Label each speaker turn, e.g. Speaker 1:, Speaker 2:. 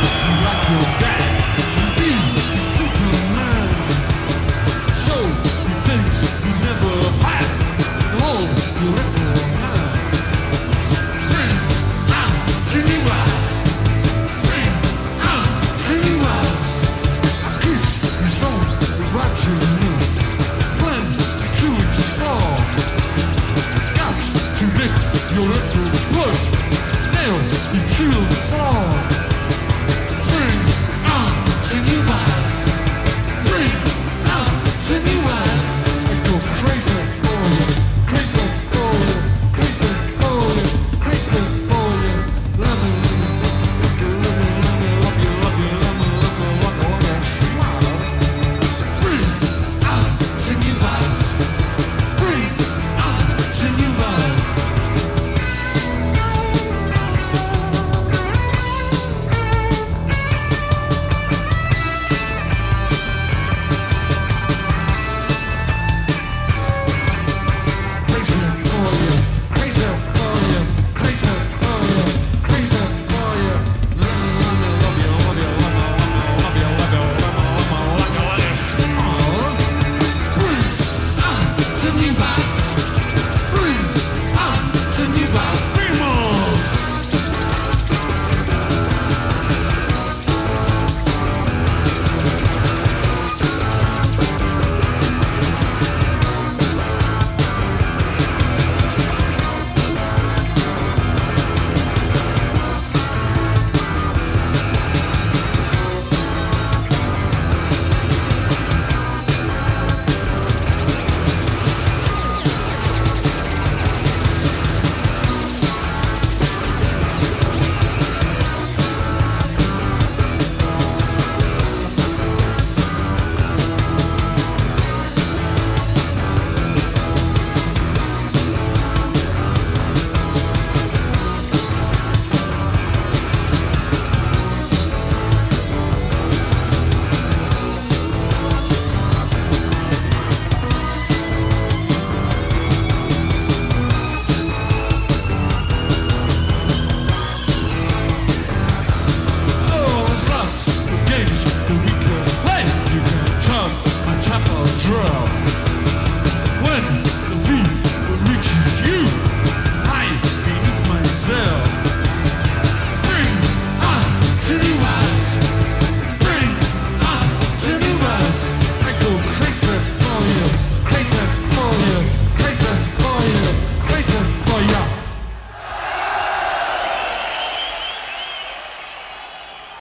Speaker 1: Rock your back.